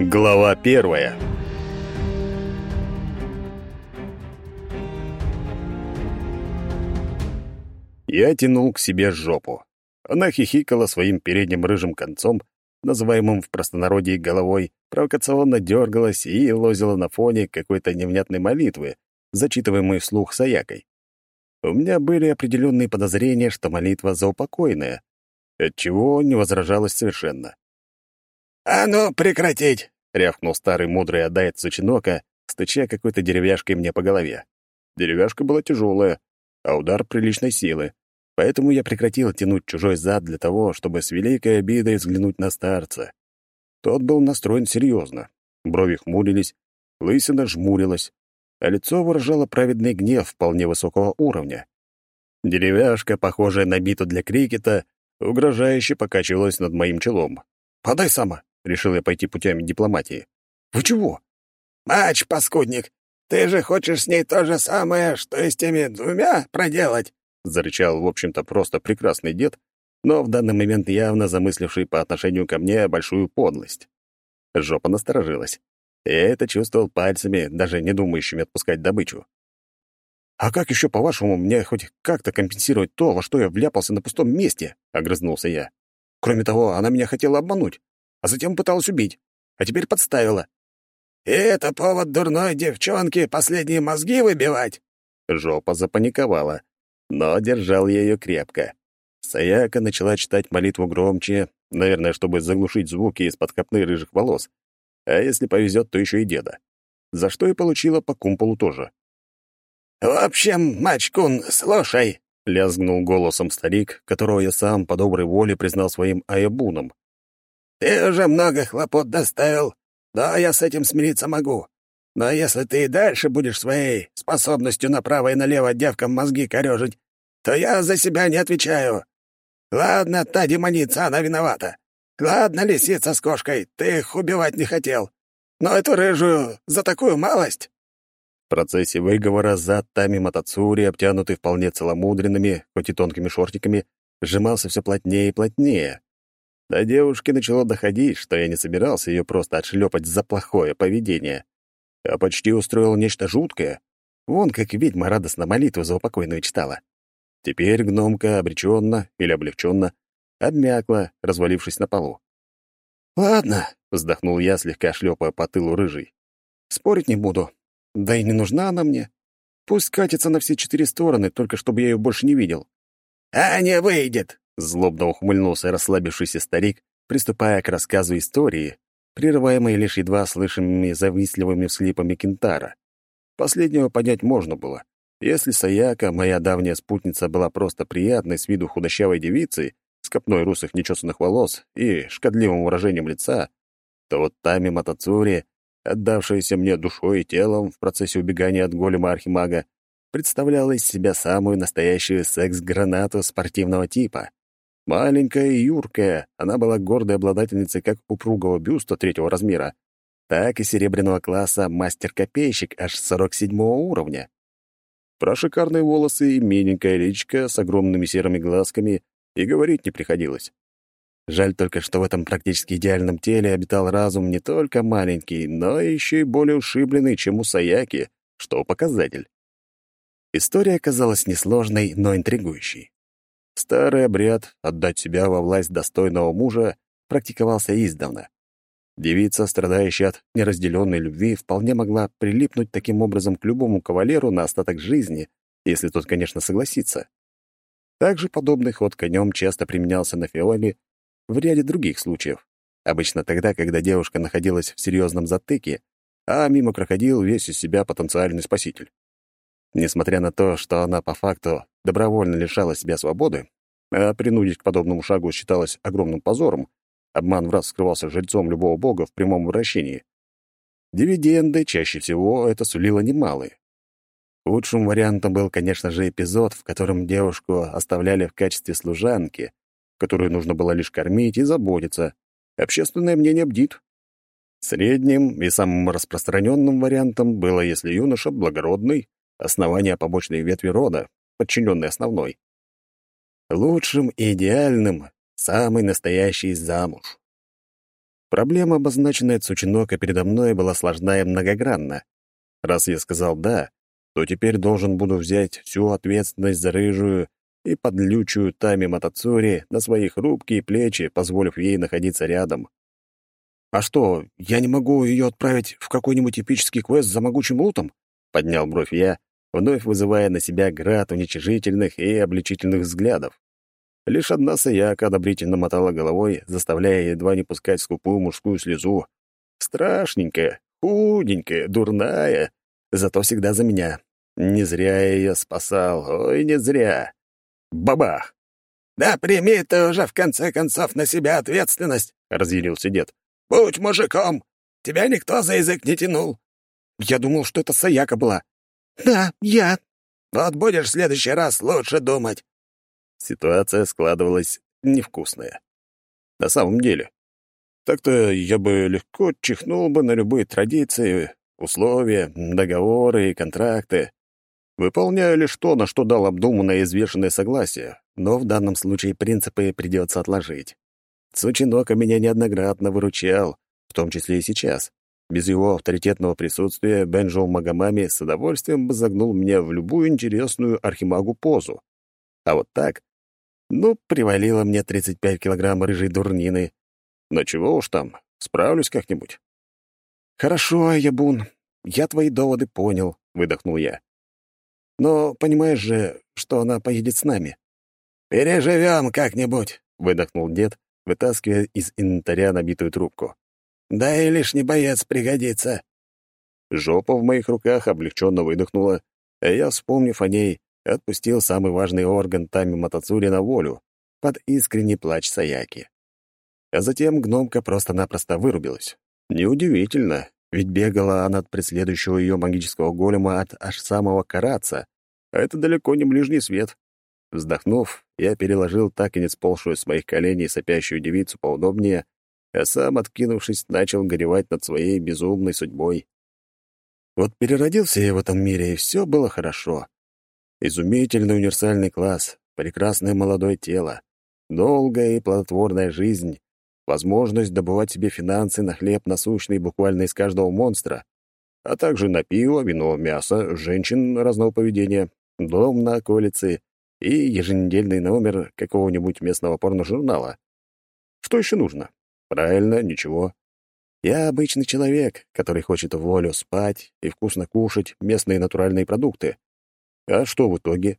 Глава первая Я тянул к себе жопу. Она хихикала своим передним рыжим концом, называемым в простонародье головой, провокационно дергалась и лозила на фоне какой-то невнятной молитвы, зачитываемой вслух Саякой. У меня были определенные подозрения, что молитва заупокойная, отчего не возражалась совершенно. «А ну, прекратить!» — рявкнул старый мудрый Адайт Сучинока, стуча какой-то деревяшкой мне по голове. Деревяшка была тяжелая, а удар приличной силы, поэтому я прекратил тянуть чужой зад для того, чтобы с великой обидой взглянуть на старца. Тот был настроен серьезно. Брови хмурились, лысина жмурилась, а лицо выражало праведный гнев вполне высокого уровня. Деревяшка, похожая на биту для крикета, угрожающе покачивалась над моим челом. «Подай сама!» — решил я пойти путями дипломатии. «Вы чего?» «Мач, паскудник, ты же хочешь с ней то же самое, что и с теми двумя проделать?» — зарычал, в общем-то, просто прекрасный дед, но в данный момент явно замысливший по отношению ко мне большую подлость. Жопа насторожилась. Я это чувствовал пальцами, даже не думающими отпускать добычу. «А как еще, по-вашему, мне хоть как-то компенсировать то, во что я вляпался на пустом месте?» — огрызнулся я. «Кроме того, она меня хотела обмануть, а затем пыталась убить, а теперь подставила». «И это повод дурной девчонке последние мозги выбивать?» Жопа запаниковала, но держал я ее крепко. Саяка начала читать молитву громче, наверное, чтобы заглушить звуки из-под копны рыжих волос, а если повезет, то еще и деда. За что и получила по кумполу тоже. «В общем, Мачкун, слушай», — лязгнул голосом старик, которого я сам по доброй воле признал своим аябуном. «Ты уже много хлопот доставил, да, я с этим смириться могу. Но если ты и дальше будешь своей способностью направо и налево девкам мозги корёжить, то я за себя не отвечаю. Ладно, та демоница, она виновата. Ладно, лисица с кошкой, ты их убивать не хотел. Но эту рыжую за такую малость...» В процессе выговора за Тами Матацури, обтянутый вполне целомудренными, хоть и тонкими шортиками, сжимался все плотнее и плотнее. До девушки начало доходить, что я не собирался ее просто отшлепать за плохое поведение, а почти устроил нечто жуткое. Вон как ведьма радостно молитву за упокойную читала. Теперь гномка обреченно или облегченно обмякла, развалившись на полу. «Ладно», — вздохнул я, слегка шлепая по тылу рыжий. «Спорить не буду. Да и не нужна она мне. Пусть катится на все четыре стороны, только чтобы я ее больше не видел». «А не выйдет!» — злобно ухмыльнулся расслабившийся старик, приступая к рассказу истории, прерываемой лишь едва слышимыми завистливыми всхлипами Кентара. Последнего понять можно было. Если Саяка, моя давняя спутница, была просто приятной с виду худощавой девицей, с копной русых нечесанных волос и шкодливым выражением лица, то вот Тами Матацури, отдавшаяся мне душой и телом в процессе убегания от голема архимага, представляла из себя самую настоящую секс-гранату спортивного типа. Маленькая и юркая, она была гордой обладательницей как упругого бюста третьего размера, так и серебряного класса мастер-копейщик аж 47 уровня. Про шикарные волосы и миленькая личка с огромными серыми глазками и говорить не приходилось. Жаль только, что в этом практически идеальном теле обитал разум не только маленький, но еще и более ушибленный, чем у Саяки, что показатель. История оказалась несложной, но интригующей. Старый обряд «отдать себя во власть достойного мужа» практиковался издавна. Девица, страдающая от неразделенной любви, вполне могла прилипнуть таким образом к любому кавалеру на остаток жизни, если тот, конечно, согласится. Также подобный ход конем часто применялся на Фиоле в ряде других случаев. Обычно тогда, когда девушка находилась в серьезном затыке, а мимо проходил весь из себя потенциальный спаситель. Несмотря на то, что она по факту добровольно лишала себя свободы, а принудить к подобному шагу считалось огромным позором, обман в раз скрывался жильцом любого бога в прямом вращении. Дивиденды чаще всего это сулило немалые. Лучшим вариантом был, конечно же, эпизод, в котором девушку оставляли в качестве служанки, которую нужно было лишь кормить и заботиться. Общественное мнение бдит. Средним и самым распространенным вариантом было, если юноша благородный, основание побочной ветви рода, подчиненный основной. Лучшим и идеальным — самый настоящий замуж. Проблема, обозначенная Цучинока передо мной, была сложна и многогранна. Раз я сказал «да», то теперь должен буду взять всю ответственность за рыжую и подлючую Тами Матацури на свои хрупкие плечи, позволив ей находиться рядом. «А что, я не могу ее отправить в какой-нибудь эпический квест за могучим лутом?» — поднял бровь я, вновь вызывая на себя град уничижительных и обличительных взглядов. Лишь одна Саяка одобрительно мотала головой, заставляя едва не пускать скупую мужскую слезу. Страшненькая, худенькая, дурная, зато всегда за меня. Не зря я ее спасал, ой, не зря. Бабах! «Да прими ты уже, в конце концов, на себя ответственность!» — разъярился дед. «Будь мужиком! Тебя никто за язык не тянул!» «Я думал, что это Саяка была!» «Да, я!» «Вот будешь в следующий раз лучше думать!» Ситуация складывалась невкусная. На самом деле. Так-то я бы легко чихнул бы на любые традиции, условия, договоры и контракты. Выполняю лишь то, на что дал обдуманное и взвешенное согласие, но в данном случае принципы придется отложить. Сучинока меня неоднократно выручал, в том числе и сейчас. Без его авторитетного присутствия Бенджоу Магомами с удовольствием бы загнул меня в любую интересную архимагу позу. А вот так ну, привалило мне 35 килограмм рыжей дурнины. Но чего уж там, справлюсь как-нибудь. «Хорошо, Ябун, я твои доводы понял», — выдохнул я. «Но понимаешь же, что она поедет с нами». «Переживем как-нибудь», — выдохнул дед, вытаскивая из инвентаря набитую трубку. «Да и лишний боец пригодится». Жопа в моих руках облегченно выдохнула, а я, вспомнив о ней, отпустил самый важный орган Тами Матацури на волю, под искренний плач Саяки. А затем гномка просто-напросто вырубилась. Неудивительно, ведь бегала она от преследующего ее магического голема от аж самого Караца, а это далеко не ближний свет. Вздохнув, я переложил так и не сползшую с моих коленей сопящую девицу поудобнее, а сам, откинувшись, начал горевать над своей безумной судьбой. Вот переродился я в этом мире, и все было хорошо. Изумительный универсальный класс, прекрасное молодое тело, долгая и плодотворная жизнь, возможность добывать себе финансы на хлеб насущный буквально из каждого монстра, а также на пиво, вино, мясо, женщин разного поведения, дом на околице и еженедельный номер какого-нибудь местного порножурнала. Что еще нужно? Правильно, ничего. Я обычный человек, который хочет в волю спать и вкусно кушать местные натуральные продукты, а что в итоге?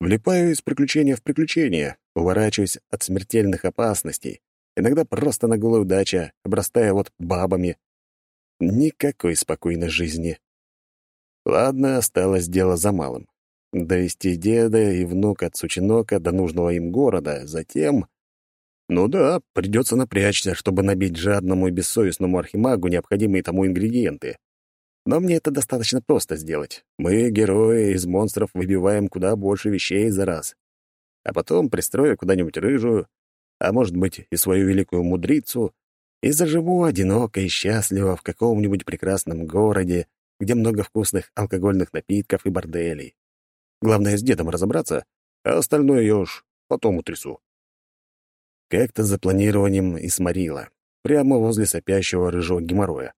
Влипаю из приключения в приключение, уворачиваясь от смертельных опасностей, иногда просто на голую удача, обрастая вот бабами. Никакой спокойной жизни. Ладно, осталось дело за малым. Довести деда и внука Цучинока до нужного им города, затем... Ну да, придется напрячься, чтобы набить жадному и бессовестному архимагу необходимые тому ингредиенты. Но мне это достаточно просто сделать. Мы, герои, из монстров выбиваем куда больше вещей за раз. А потом пристрою куда-нибудь рыжую, а может быть и свою великую мудрицу, и заживу одиноко и счастливо в каком-нибудь прекрасном городе, где много вкусных алкогольных напитков и борделей. Главное, с дедом разобраться, а остальное я уж потом утрясу. Как-то за планированием и сморила, прямо возле сопящего рыжего геморроя.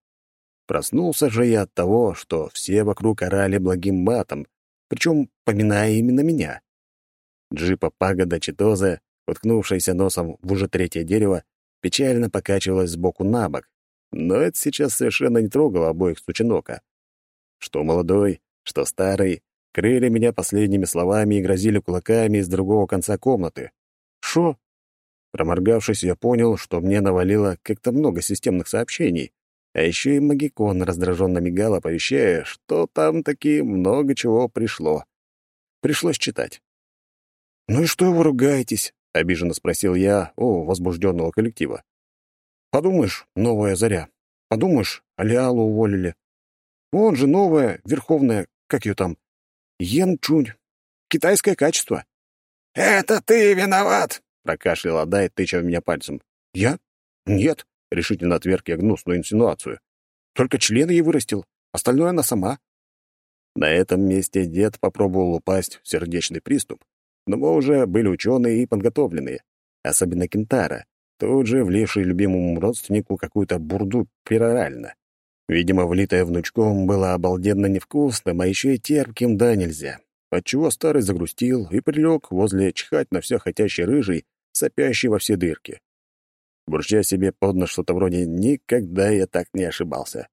Проснулся же я от того, что все вокруг орали благим матом, причем поминая именно меня. Джипа Пагода Читоза, уткнувшаяся носом в уже третье дерево, печально покачивалась сбоку на бок, но это сейчас совершенно не трогало обоих Сучинока. Что молодой, что старый, крыли меня последними словами и грозили кулаками из другого конца комнаты. «Шо?» Проморгавшись, я понял, что мне навалило как-то много системных сообщений, а еще и магикон раздраженно мигал, оповещая, что там таки много чего пришло. Пришлось читать. «Ну и что вы ругаетесь?» — обиженно спросил я у возбужденного коллектива. «Подумаешь, новая заря. Подумаешь, Алиалу уволили. Вон же новая, верховная, как ее там, Йен Чунь. Китайское качество». «Это ты виноват!» — прокашлял Адай, тыча в меня пальцем. «Я? Нет. — решительно отверг я гнусную инсинуацию. «Только члены ей вырастил, остальное она сама». На этом месте дед попробовал упасть в сердечный приступ, но мы уже были ученые и подготовленные, особенно Кентара, тут же вливший любимому родственнику какую-то бурду перорально. Видимо, влитое внучком было обалденно невкусным, а еще и терпким да нельзя. Отчего старый загрустил и прилег возле чихать на все хотящий рыжий, сопящий во все дырки. Бурча себе под нос что-то вроде «никогда я так не ошибался».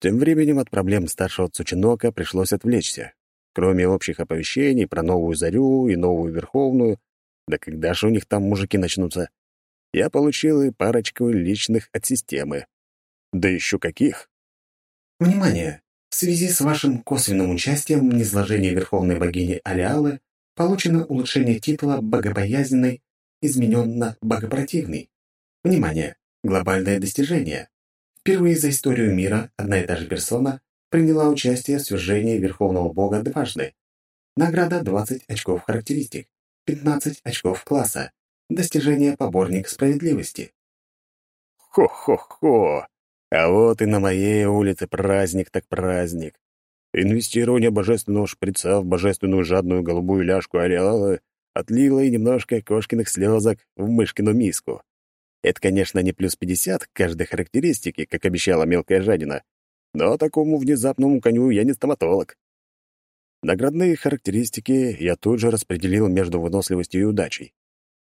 Тем временем от проблем старшего Цучинока пришлось отвлечься. Кроме общих оповещений про новую зарю и новую верховную, да когда же у них там мужики начнутся, я получил и парочку личных от системы. Да еще каких! Внимание! В связи с вашим косвенным участием в низложении Верховной Богини Алиалы получено улучшение титула «Богобоязненный» изменен на «Богопротивный». Внимание! Глобальное достижение. Впервые за историю мира одна и та же персона приняла участие в свержении Верховного Бога дважды. Награда 20 очков характеристик, 15 очков класса. Достижение поборник справедливости. Хо-хо-хо! А вот и на моей улице праздник так праздник. Инвестирование божественного шприца в божественную жадную голубую ляжку ареала отлило и немножко кошкиных слезок в мышкину миску. Это, конечно, не плюс 50 к каждой характеристике, как обещала мелкая жадина, но такому внезапному коню я не стоматолог. Наградные характеристики я тут же распределил между выносливостью и удачей.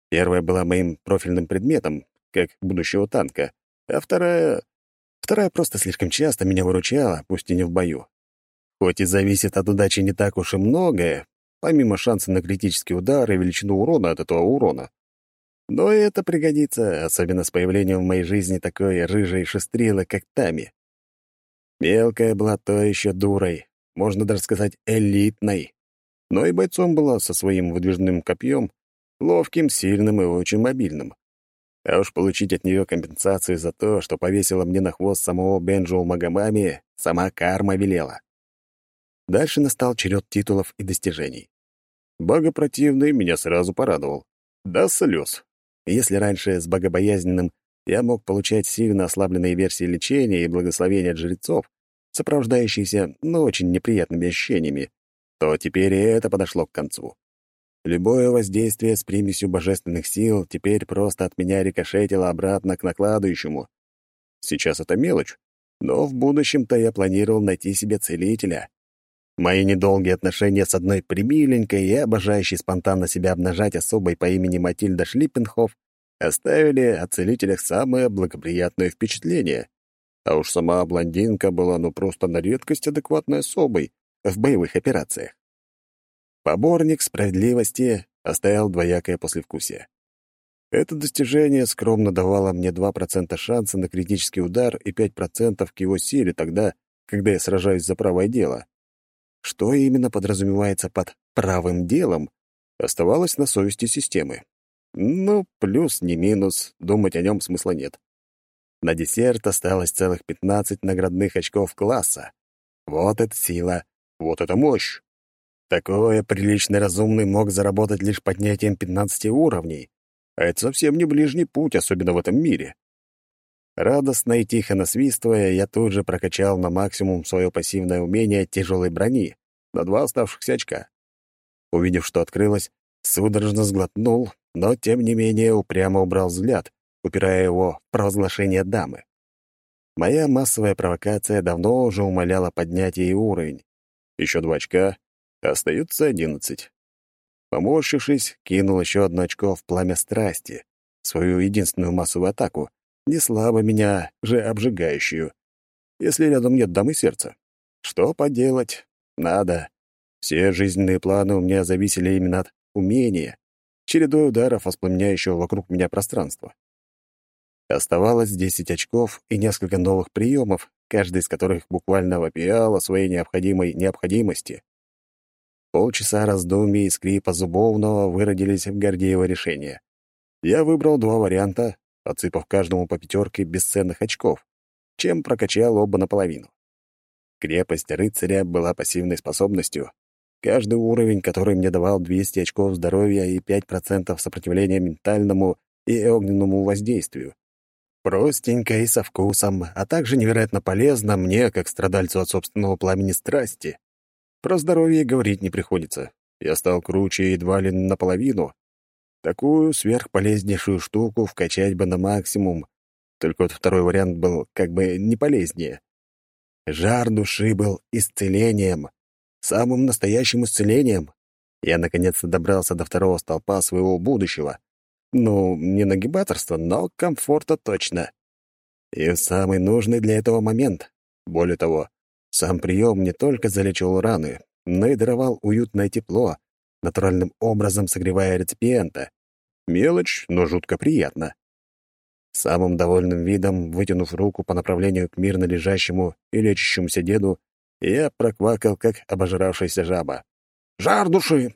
Первая была моим профильным предметом, как будущего танка, а вторая Вторая просто слишком часто меня выручала, пусть и не в бою. Хоть и зависит от удачи не так уж и многое, помимо шанса на критический удар и величину урона от этого урона. Но это пригодится, особенно с появлением в моей жизни такой рыжей шестрилы, как Тами. Мелкая была то еще дурой, можно даже сказать, элитной. Но и бойцом была со своим выдвижным копьем, ловким, сильным и очень мобильным. А уж получить от нее компенсацию за то, что повесила мне на хвост самого Бенджоу Магомами, сама карма велела. Дальше настал черед титулов и достижений. Богопротивный меня сразу порадовал. Да слез. Если раньше с богобоязненным я мог получать сильно ослабленные версии лечения и благословения от жрецов, сопровождающиеся, но очень неприятными ощущениями, то теперь и это подошло к концу. Любое воздействие с примесью божественных сил теперь просто от меня рикошетило обратно к накладывающему. Сейчас это мелочь, но в будущем-то я планировал найти себе целителя. Мои недолгие отношения с одной примиленькой и обожающей спонтанно себя обнажать особой по имени Матильда Шлиппенхоф оставили о целителях самое благоприятное впечатление. А уж сама блондинка была ну просто на редкость адекватной особой в боевых операциях. Поборник справедливости оставил двоякое послевкусие. Это достижение скромно давало мне 2% шанса на критический удар и 5% к его силе тогда, когда я сражаюсь за правое дело. Что именно подразумевается под «правым делом», оставалось на совести системы. Ну, плюс, не минус, думать о нем смысла нет. На десерт осталось целых 15 наградных очков класса. Вот это сила, вот это мощь. Такое приличный разумный мог заработать лишь поднятием 15 уровней, а это совсем не ближний путь, особенно в этом мире. Радостно и тихо насвистывая, я тут же прокачал на максимум свое пассивное умение тяжелой брони на два оставшихся очка. Увидев, что открылось, судорожно сглотнул, но, тем не менее, упрямо убрал взгляд, упирая его в провозглашение дамы. Моя массовая провокация давно уже умоляла поднять ей уровень. Еще два очка, Остается одиннадцать. Поморщившись, кинул еще одно очко в пламя страсти, свою единственную массовую атаку, не слабо меня же обжигающую, если рядом нет дамы сердца. Что поделать? Надо. Все жизненные планы у меня зависели именно от умения, чередой ударов, воспламеняющего вокруг меня пространства. Оставалось десять очков и несколько новых приемов, каждый из которых буквально вопиал о своей необходимой необходимости. Полчаса раздумий и скрипа зубовного выродились в Гордеево решение. Я выбрал два варианта, отсыпав каждому по пятерке бесценных очков, чем прокачал оба наполовину. Крепость рыцаря была пассивной способностью. Каждый уровень, который мне давал 200 очков здоровья и 5% сопротивления ментальному и огненному воздействию. Простенько и со вкусом, а также невероятно полезно мне, как страдальцу от собственного пламени страсти. Про здоровье говорить не приходится. Я стал круче едва ли наполовину. Такую сверхполезнейшую штуку вкачать бы на максимум, только вот второй вариант был как бы не полезнее. Жар души был исцелением, самым настоящим исцелением. Я наконец-то добрался до второго столпа своего будущего. Ну, не нагибаторства, но комфорта точно. И самый нужный для этого момент. Более того, сам прием не только залечивал раны, но и даровал уютное тепло, натуральным образом согревая реципиента. Мелочь, но жутко приятно. Самым довольным видом, вытянув руку по направлению к мирно лежащему и лечащемуся деду, я проквакал, как обожравшаяся жаба. «Жар души!»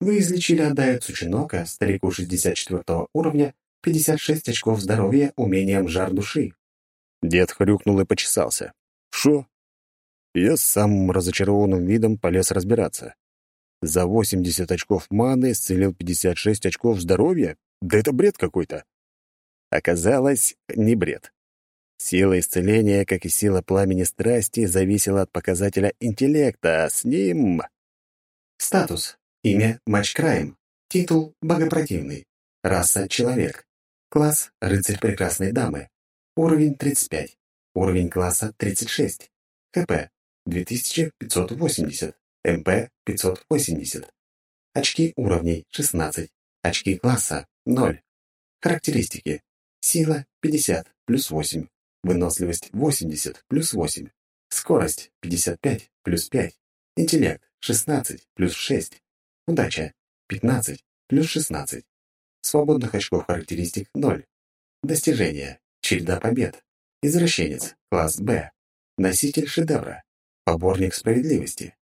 Вы излечили Адая Цучинока, старику 64 уровня, 56 очков здоровья умением жар души. Дед хрюкнул и почесался. «Шо?» Я с самым разочарованным видом полез разбираться. За 80 очков маны исцелил 56 очков здоровья? Да это бред какой-то. Оказалось, не бред. Сила исцеления, как и сила пламени страсти, зависела от показателя интеллекта, а с ним... Статус. Имя — Матчкрайм. Титул — Богопротивный. Раса — Человек. Класс — Рыцарь Прекрасной Дамы. Уровень — 35. Уровень класса — 36. ХП — 2580. МП — 580. Очки уровней — 16. Очки класса — 0. Характеристики. Сила — 50, плюс 8. Выносливость — 80, плюс 8. Скорость — 55, плюс 5. Интеллект — 16, плюс 6. Удача — 15 плюс 16. Свободных очков характеристик — 0. Достижения. Череда побед. Извращенец. Класс Б. Носитель шедевра. Поборник справедливости.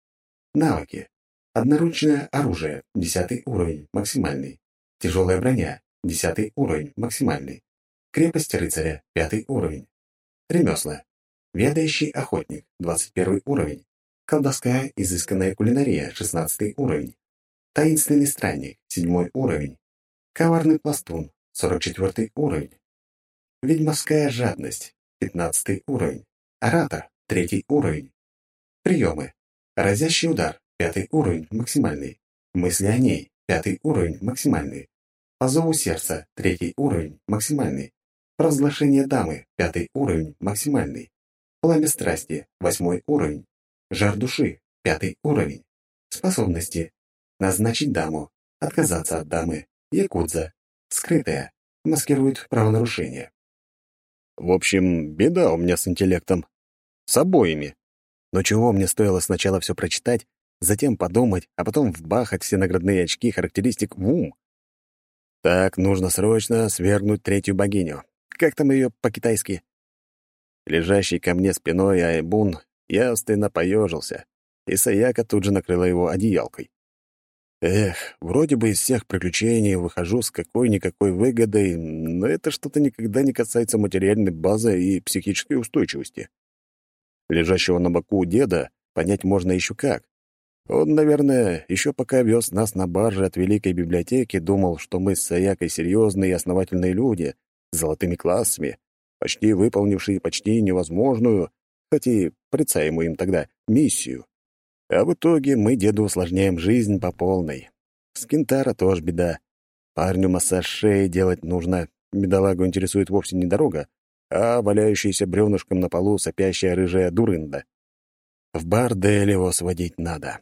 Навыки. Одноручное оружие. 10 уровень. Максимальный. Тяжелая броня. 10 уровень. Максимальный. Крепость рыцаря. 5 уровень. Ремесла. Ведающий охотник. 21 уровень. Колдовская изысканная кулинария. 16 уровень. Таинственный странник, седьмой уровень. Коварный пластун, сорок четвертый уровень. Ведьмовская жадность, пятнадцатый уровень. Оратор, третий уровень. Приемы. Разящий удар, пятый уровень, максимальный. Мысли о ней, пятый уровень, максимальный. По зову сердца, третий уровень, максимальный. Разглашение дамы, пятый уровень, максимальный. Пламя страсти, восьмой уровень. Жар души, пятый уровень. Способности, Назначить даму. Отказаться от дамы. Якудза. Скрытая. Маскирует правонарушение. В общем, беда у меня с интеллектом. С обоими. Но чего мне стоило сначала все прочитать, затем подумать, а потом вбахать все наградные очки характеристик в ум? Так, нужно срочно свергнуть третью богиню. Как там ее по-китайски? Лежащий ко мне спиной Айбун явственно поежился, и Саяка тут же накрыла его одеялкой. Эх, вроде бы из всех приключений выхожу с какой-никакой выгодой, но это что-то никогда не касается материальной базы и психической устойчивости. Лежащего на боку деда понять можно еще как. Он, наверное, еще пока вез нас на барже от Великой библиотеки, думал, что мы с Саякой серьезные и основательные люди, с золотыми классами, почти выполнившие почти невозможную, хоть и порицаемую им тогда, миссию. А в итоге мы деду усложняем жизнь по полной. С Кентара тоже беда. Парню массаж шеи делать нужно. Бедолагу интересует вовсе не дорога, а валяющаяся бревнышком на полу сопящая рыжая дурында. В бордель его сводить надо.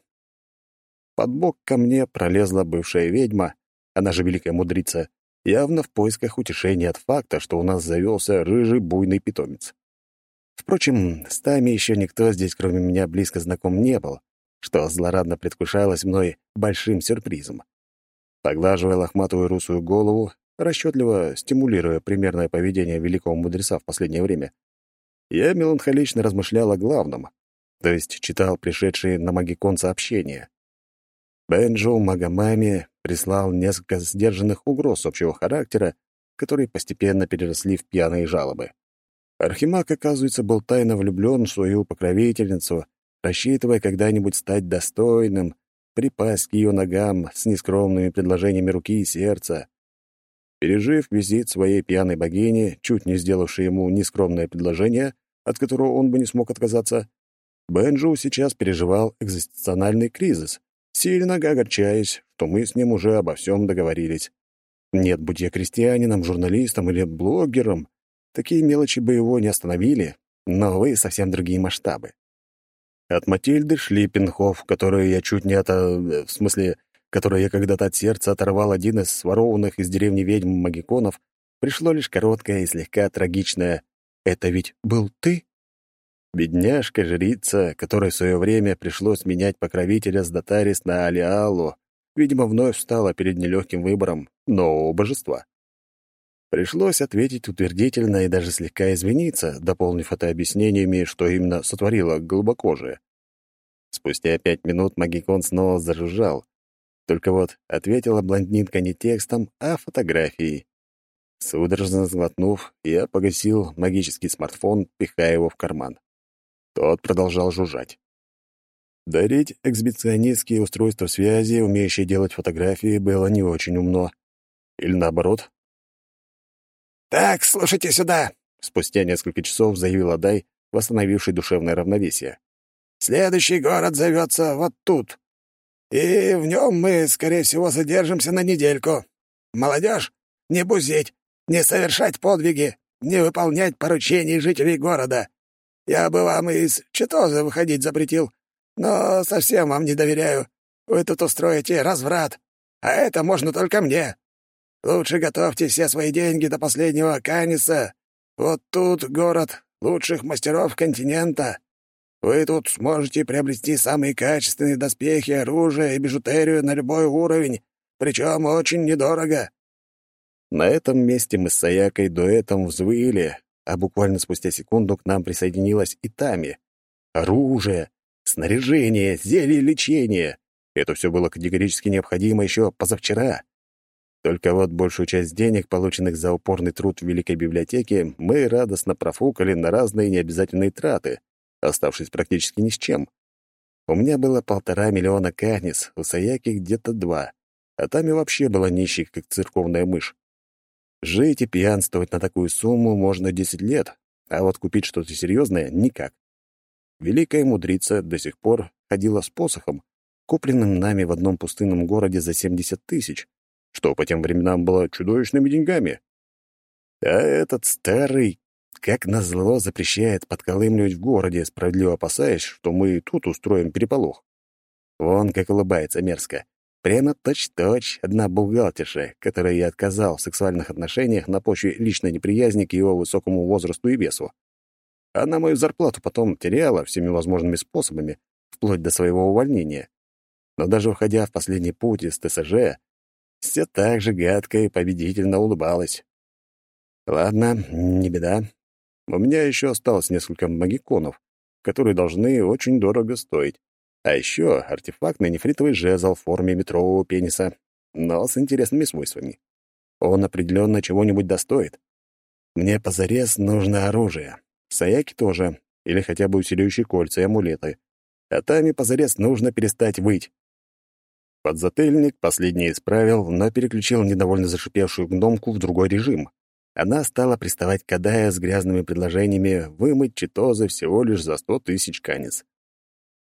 Под бок ко мне пролезла бывшая ведьма, она же великая мудрица, явно в поисках утешения от факта, что у нас завелся рыжий буйный питомец. Впрочем, с Тами еще никто здесь, кроме меня, близко знаком не был, что злорадно предвкушалось мной большим сюрпризом. Поглаживая лохматую русую голову, расчетливо стимулируя примерное поведение великого мудреца в последнее время, я меланхолично размышлял о главном, то есть читал пришедшие на магикон сообщения. Бенджо Магомами прислал несколько сдержанных угроз общего характера, которые постепенно переросли в пьяные жалобы. Архимаг, оказывается, был тайно влюблен в свою покровительницу рассчитывая когда-нибудь стать достойным, припасть к ее ногам с нескромными предложениями руки и сердца. Пережив визит своей пьяной богини, чуть не сделавшей ему нескромное предложение, от которого он бы не смог отказаться, Бенджоу сейчас переживал экзистенциальный кризис, сильно огорчаясь, что мы с ним уже обо всем договорились. Нет, будь я крестьянином, журналистом или блогером, такие мелочи бы его не остановили, но вы совсем другие масштабы. От Матильды шли пинхов, которые я чуть не от... Э, в смысле, которые я когда-то от сердца оторвал один из сворованных из деревни ведьм магиконов, пришло лишь короткое и слегка трагичное «Это ведь был ты?» Бедняжка-жрица, которой в свое время пришлось менять покровителя с Датарис на Алиалу, видимо, вновь встала перед нелегким выбором нового божества. Пришлось ответить утвердительно и даже слегка извиниться, дополнив это объяснениями, что именно сотворила глубокожие. Спустя пять минут магикон снова зажужжал. Только вот ответила блондинка не текстом, а фотографией. Судорожно сглотнув, я погасил магический смартфон, пихая его в карман. Тот продолжал жужжать. Дарить эксбиционистские устройства связи, умеющие делать фотографии, было не очень умно. Или наоборот, «Так, слушайте сюда», — спустя несколько часов заявил Адай, восстановивший душевное равновесие. «Следующий город зовется вот тут. И в нем мы, скорее всего, задержимся на недельку. Молодежь, не бузить, не совершать подвиги, не выполнять поручений жителей города. Я бы вам из Читоза выходить запретил, но совсем вам не доверяю. Вы тут устроите разврат, а это можно только мне. Лучше готовьте все свои деньги до последнего каниса. Вот тут город лучших мастеров континента. Вы тут сможете приобрести самые качественные доспехи, оружие и бижутерию на любой уровень, причем очень недорого». На этом месте мы с Саякой дуэтом взвыли, а буквально спустя секунду к нам присоединилась и Тами. Оружие, снаряжение, зелье лечения — это все было категорически необходимо еще позавчера. Только вот большую часть денег, полученных за упорный труд в Великой библиотеке, мы радостно профукали на разные необязательные траты, оставшись практически ни с чем. У меня было полтора миллиона канис, у Саяки где-то два, а там и вообще была нищей, как церковная мышь. Жить и пьянствовать на такую сумму можно десять лет, а вот купить что-то серьезное — никак. Великая мудрица до сих пор ходила с посохом, купленным нами в одном пустынном городе за семьдесят тысяч, что по тем временам было чудовищными деньгами. А этот старый, как назло, запрещает подколымливать в городе, справедливо опасаясь, что мы тут устроим переполох. Вон как улыбается мерзко. Прямо точь-точь одна бухгалтерша, которой я отказал в сексуальных отношениях на почве личной неприязни к его высокому возрасту и весу. Она мою зарплату потом теряла всеми возможными способами, вплоть до своего увольнения. Но даже уходя в последний путь из ТСЖ, все так же гадко и победительно улыбалась. Ладно, не беда. У меня еще осталось несколько магиконов, которые должны очень дорого стоить. А еще артефактный нефритовый жезл в форме метрового пениса, но с интересными свойствами. Он определенно чего-нибудь достоит. Мне позарез нужно оружие. Саяки тоже, или хотя бы усиливающие кольца и амулеты. А Тами позарез нужно перестать выть. Подзатыльник последний исправил, но переключил недовольно зашипевшую гномку в другой режим. Она стала приставать к Адая с грязными предложениями вымыть читозы всего лишь за сто тысяч канец.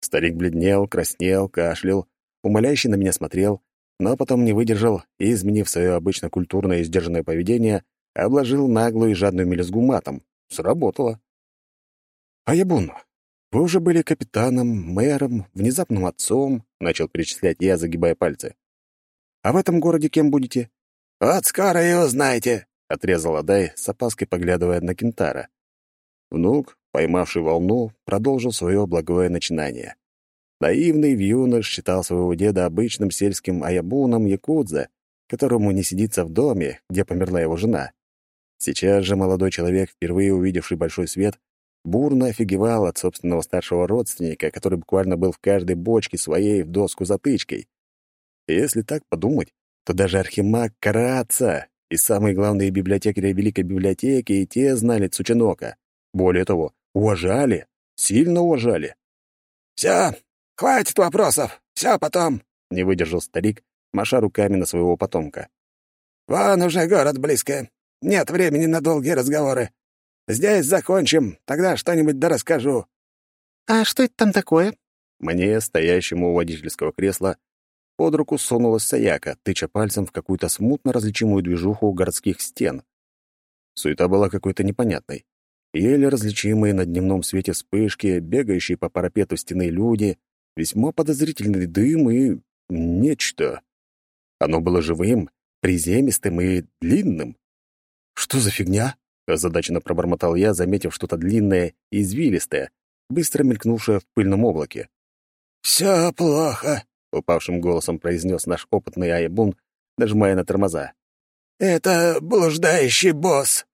Старик бледнел, краснел, кашлял, умоляюще на меня смотрел, но потом не выдержал и, изменив свое обычно культурное и сдержанное поведение, обложил наглую и жадную мелюзгу матом. Сработало. «А Ябун, вы уже были капитаном, мэром, внезапным отцом, — начал перечислять я, загибая пальцы. А в этом городе кем будете? Вот скоро и узнаете, — отрезал Адай, с опаской поглядывая на Кентара. Внук, поймавший волну, продолжил свое благое начинание. Наивный юнош считал своего деда обычным сельским аябуном якудза, которому не сидится в доме, где померла его жена. Сейчас же молодой человек, впервые увидевший большой свет, бурно офигевал от собственного старшего родственника, который буквально был в каждой бочке своей в доску затычкой. Если так подумать, то даже архимаг Караца и самые главные библиотекари Великой библиотеки и те знали Цучинока. Более того, уважали, сильно уважали. «Все, хватит вопросов, все потом», — не выдержал старик, маша руками на своего потомка. «Вон уже город близко. Нет времени на долгие разговоры. Здесь закончим, тогда что-нибудь да расскажу». «А что это там такое?» Мне, стоящему у водительского кресла, Под руку сунулась Саяка, тыча пальцем в какую-то смутно различимую движуху городских стен. Суета была какой-то непонятной. Еле различимые на дневном свете вспышки, бегающие по парапету стены люди, весьма подозрительный дым и... нечто. Оно было живым, приземистым и длинным. «Что за фигня?» — озадаченно пробормотал я, заметив что-то длинное и извилистое, быстро мелькнувшее в пыльном облаке. «Все плохо», — упавшим голосом произнес наш опытный Айбун, нажимая на тормоза. «Это блуждающий босс».